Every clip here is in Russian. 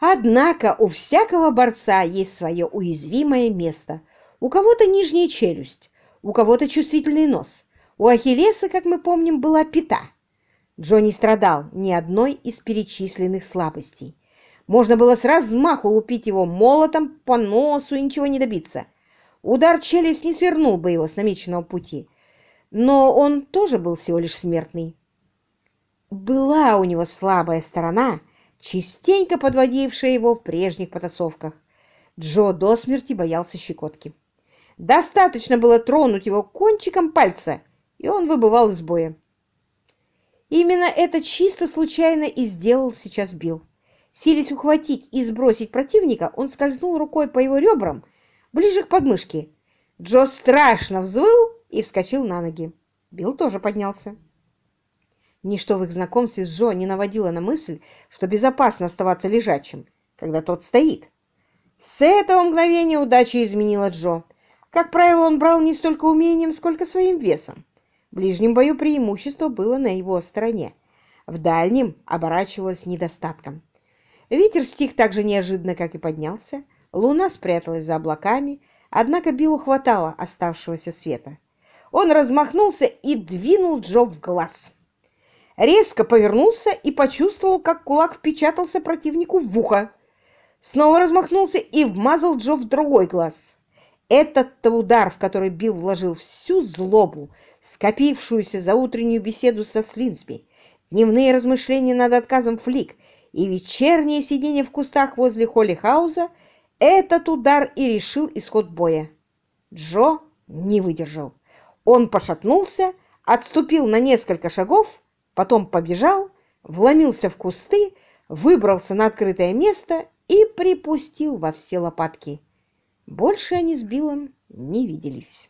Однако у всякого борца есть свое уязвимое место. У кого-то нижняя челюсть, у кого-то чувствительный нос. У Ахиллеса, как мы помним, была пята. Джонни страдал ни одной из перечисленных слабостей. Можно было с размаху лупить его молотом по носу и ничего не добиться. Удар челюсть не свернул бы его с намеченного пути. Но он тоже был всего лишь смертный. Была у него слабая сторона, частенько подводившая его в прежних потасовках. Джо до смерти боялся щекотки. Достаточно было тронуть его кончиком пальца, и он выбывал из боя. Именно это чисто случайно и сделал сейчас Билл. Силясь ухватить и сбросить противника, он скользнул рукой по его ребрам, ближе к подмышке. Джо страшно взвыл и вскочил на ноги. Билл тоже поднялся. Ничто в их знакомстве с Джо не наводило на мысль, что безопасно оставаться лежачим, когда тот стоит. С этого мгновения удача изменила Джо. Как правило, он брал не столько умением, сколько своим весом. В ближнем бою преимущество было на его стороне. В дальнем оборачивалось недостатком. Ветер стих так же неожиданно, как и поднялся. Луна спряталась за облаками, однако Биллу хватало оставшегося света. Он размахнулся и двинул Джо в глаз резко повернулся и почувствовал, как кулак впечатался противнику в ухо. Снова размахнулся и вмазал Джо в другой глаз. Этот-то удар, в который Билл вложил всю злобу, скопившуюся за утреннюю беседу со Слинсби, дневные размышления над отказом Флик и вечернее сидение в кустах возле Холли Хауза, этот удар и решил исход боя. Джо не выдержал. Он пошатнулся, отступил на несколько шагов потом побежал, вломился в кусты, выбрался на открытое место и припустил во все лопатки. Больше они с Биллом не виделись.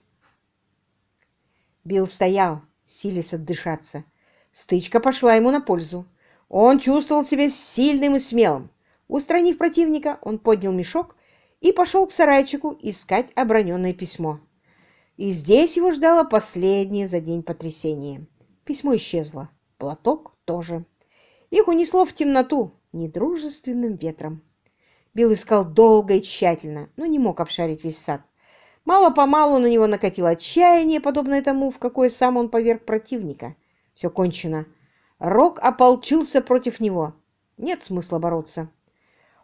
Билл стоял, силясь отдышаться. Стычка пошла ему на пользу. Он чувствовал себя сильным и смелым. Устранив противника, он поднял мешок и пошел к сарайчику искать оброненное письмо. И здесь его ждало последнее за день потрясение. Письмо исчезло. Платок тоже. Их унесло в темноту недружественным ветром. Билл искал долго и тщательно, но не мог обшарить весь сад. Мало-помалу на него накатило отчаяние, подобное тому, в какое сам он поверг противника. Все кончено. Рок ополчился против него. Нет смысла бороться.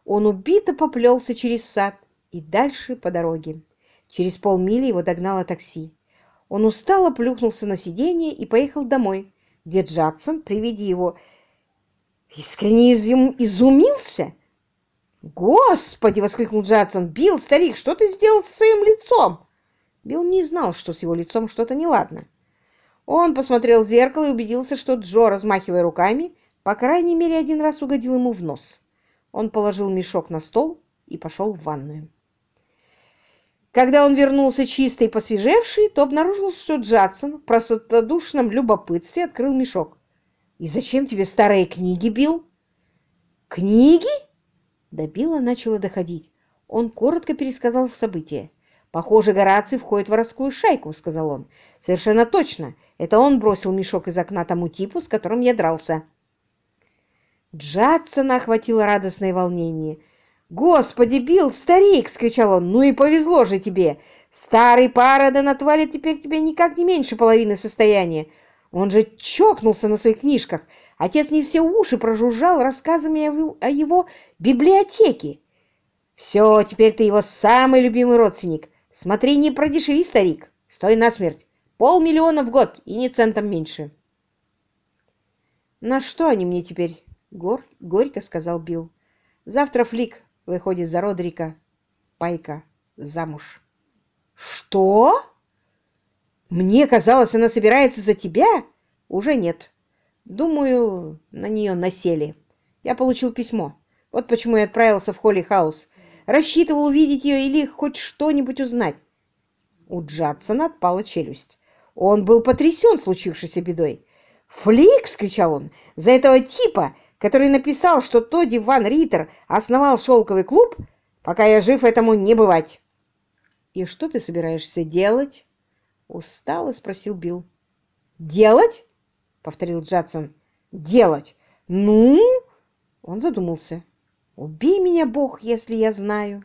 Он убито поплелся через сад и дальше по дороге. Через полмили его догнало такси. Он устало плюхнулся на сиденье и поехал домой, где Джадсон при виде его искренне изумился. «Господи!» — воскликнул Джадсон. «Билл, старик, что ты сделал с своим лицом?» Билл не знал, что с его лицом что-то неладно. Он посмотрел в зеркало и убедился, что Джо, размахивая руками, по крайней мере один раз угодил ему в нос. Он положил мешок на стол и пошел в ванную. Когда он вернулся чистый и посвежевший, то обнаружил, что Джадсон в простодушном любопытстве открыл мешок. «И зачем тебе старые книги, Билл?» «Книги?» До Билла начало доходить. Он коротко пересказал события. «Похоже, Гораций входит в воровскую шайку», — сказал он. «Совершенно точно. Это он бросил мешок из окна тому типу, с которым я дрался». Джадсона охватило радостное волнение — «Господи, Билл, старик!» — скричал он. «Ну и повезло же тебе! Старый Параден отвалит теперь тебе никак не меньше половины состояния. Он же чокнулся на своих книжках. Отец мне все уши прожужжал рассказами о его библиотеке. Все, теперь ты его самый любимый родственник. Смотри, не продешеви, старик. Стой насмерть. Полмиллиона в год и ни центом меньше». «На что они мне теперь?» — Гор... горько сказал Билл. «Завтра Флик выходит за Родрика Пайка замуж. Что? Мне казалось, она собирается за тебя? Уже нет. Думаю, на нее насели. Я получил письмо. Вот почему я отправился в Холли Хаус. Рассчитывал увидеть ее или хоть что-нибудь узнать. У Джадсона отпала челюсть. Он был потрясен случившейся бедой. «Флик!» — вскричал он. «За этого типа который написал, что Тодди Ван Риттер основал шелковый клуб, пока я жив, этому не бывать. «И что ты собираешься делать?» — устало спросил Билл. «Делать?» — повторил Джадсон. «Делать? Ну?» Он задумался. Убей меня, Бог, если я знаю.